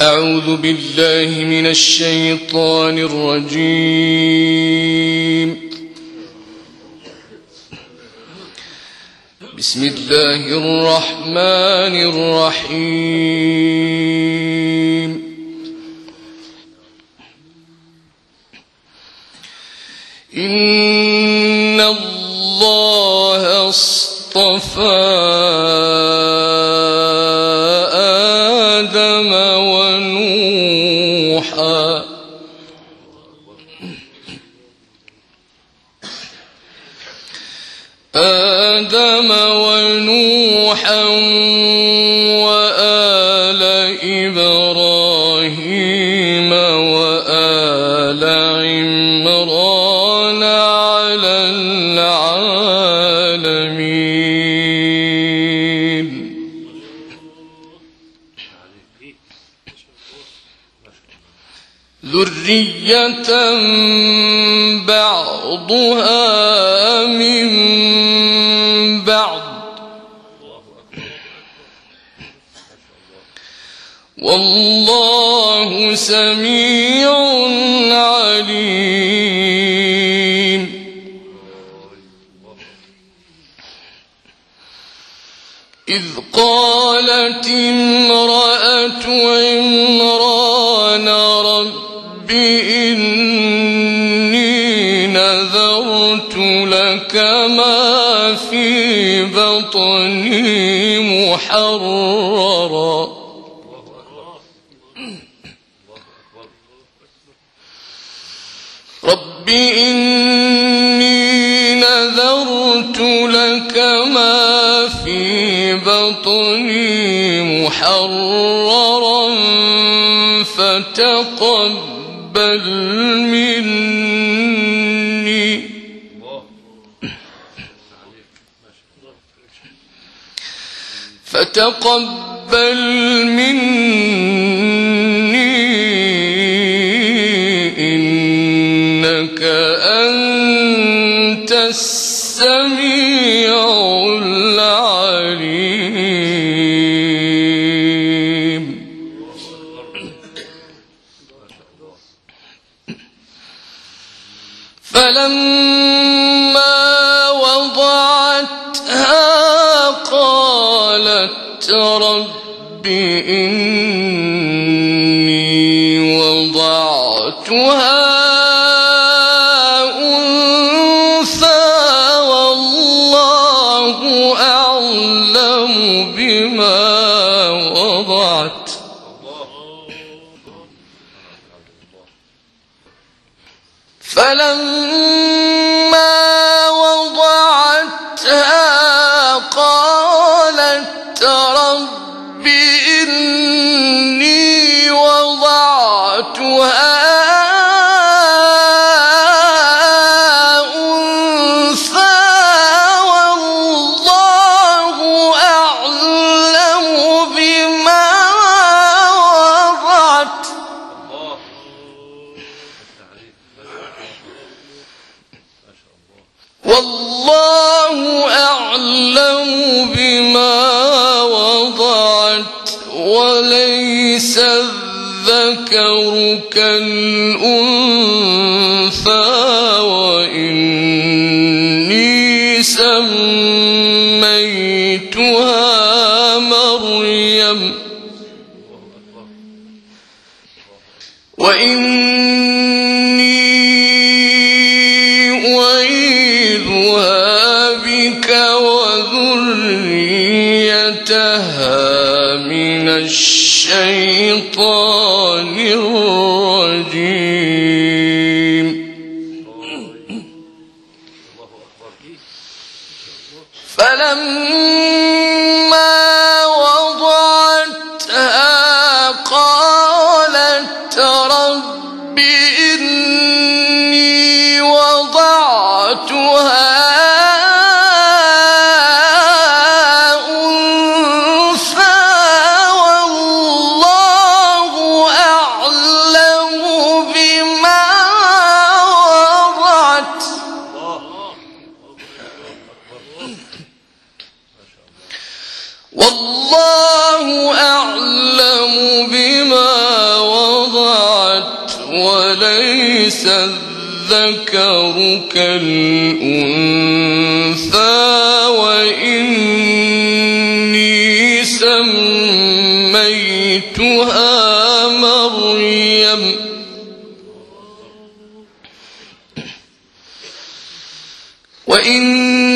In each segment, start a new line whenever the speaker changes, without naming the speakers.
أعوذ بالله من الشيطان الرجيم. بسم الله الرحمن الرحيم. إن الله اصطفى آدم ونوحا وآل إبراهيم وآل عمران على العالمين. ذرية والله سميع عليم. إذ قالت امرأة عمران، رب إني نذرت لك ما في بطني محررا. رب إني نذرت لك ما في بطني محررا فتقبل مني فتقبل مني السميع وضعت. فلما والله أعلم بما وضعت وليس الذكر كالأنثى وذريتها من الشيطان الرجيم. فلما الذكر كالأنثى وإني سميتها مريم. وإن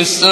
اس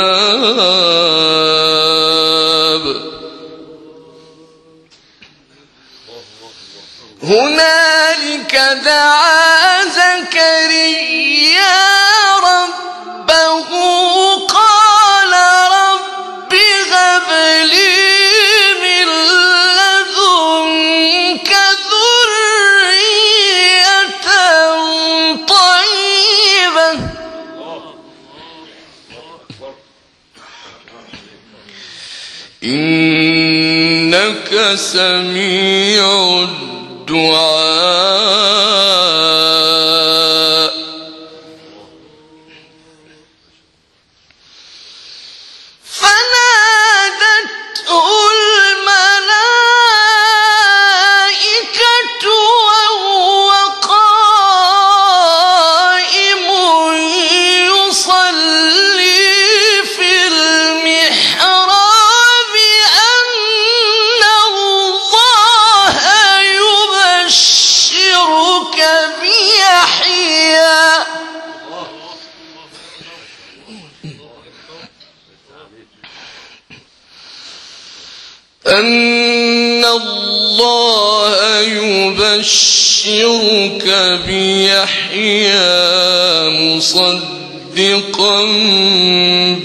مصدقا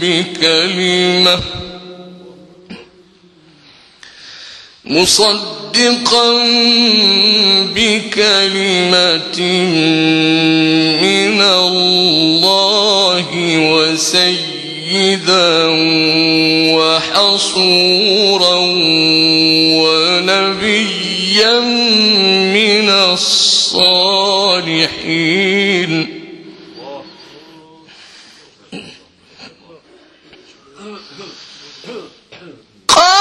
بكلمة. مصدقا بكلمة من الله وسيدا وحصورا ونبيا من الصالحين. قال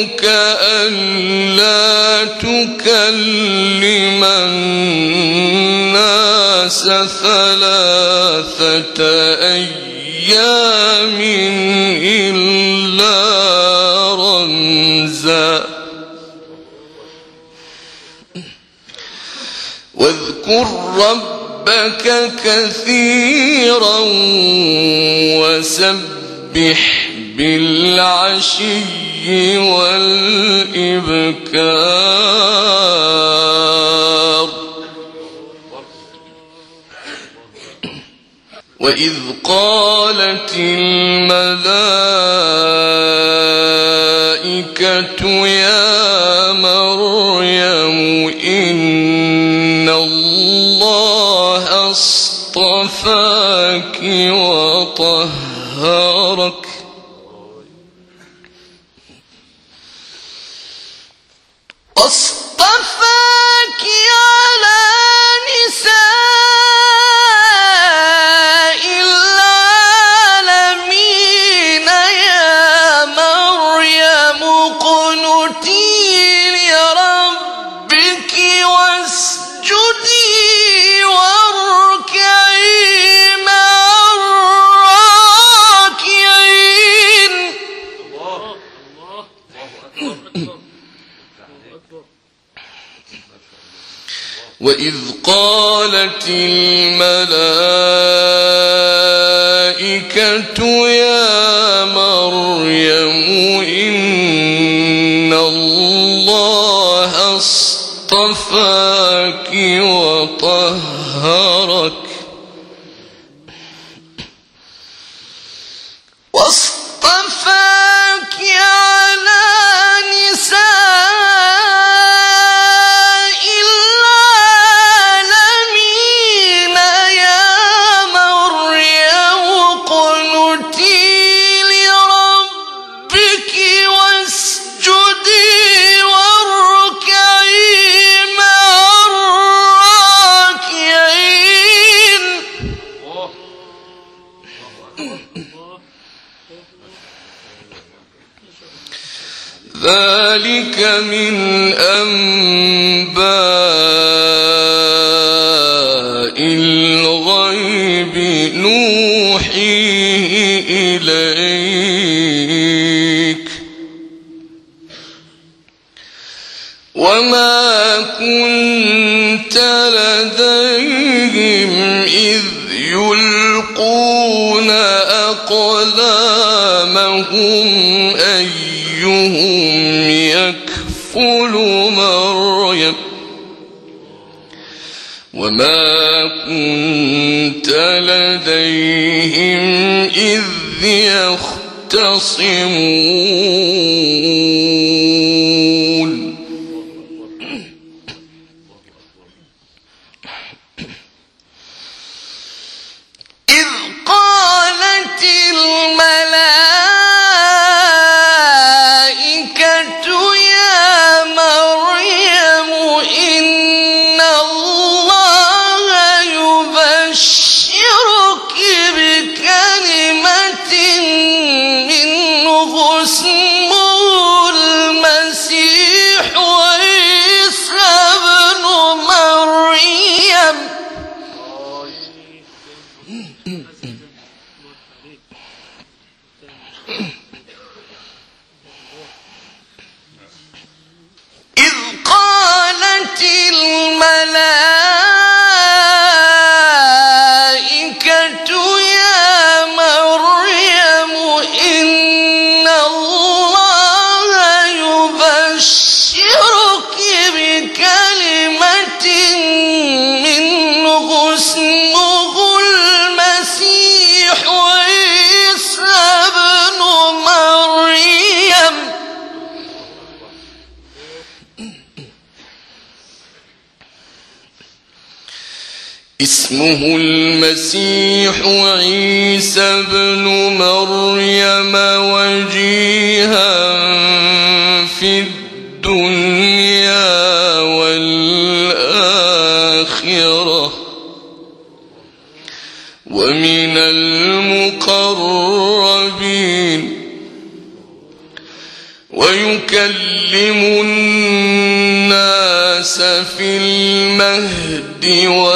آيتك ألا تكلم الناس ثلاثة أيام إلا رمزا. واذكر ربك كثيرا وسبح بالعشي والإبكار. وإذ قالت الملائكة يا وإذ قالت الملائكة يا مريم إن الله اصطفاك وطهرك ذلك من أنباء الغيب نوحيه إليك وما كنت لديهم إذ يلقون أقلامهم أيهم وما كنت لديهم إذ يختصمون في الدنيا والآخرة ومن المقربين ويكلم الناس في المهد والآخرة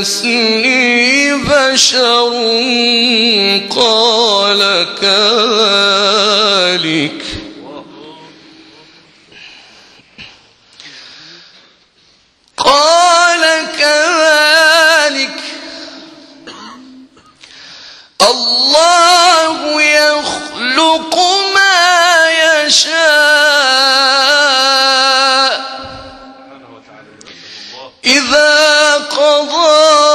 تسلیم خبر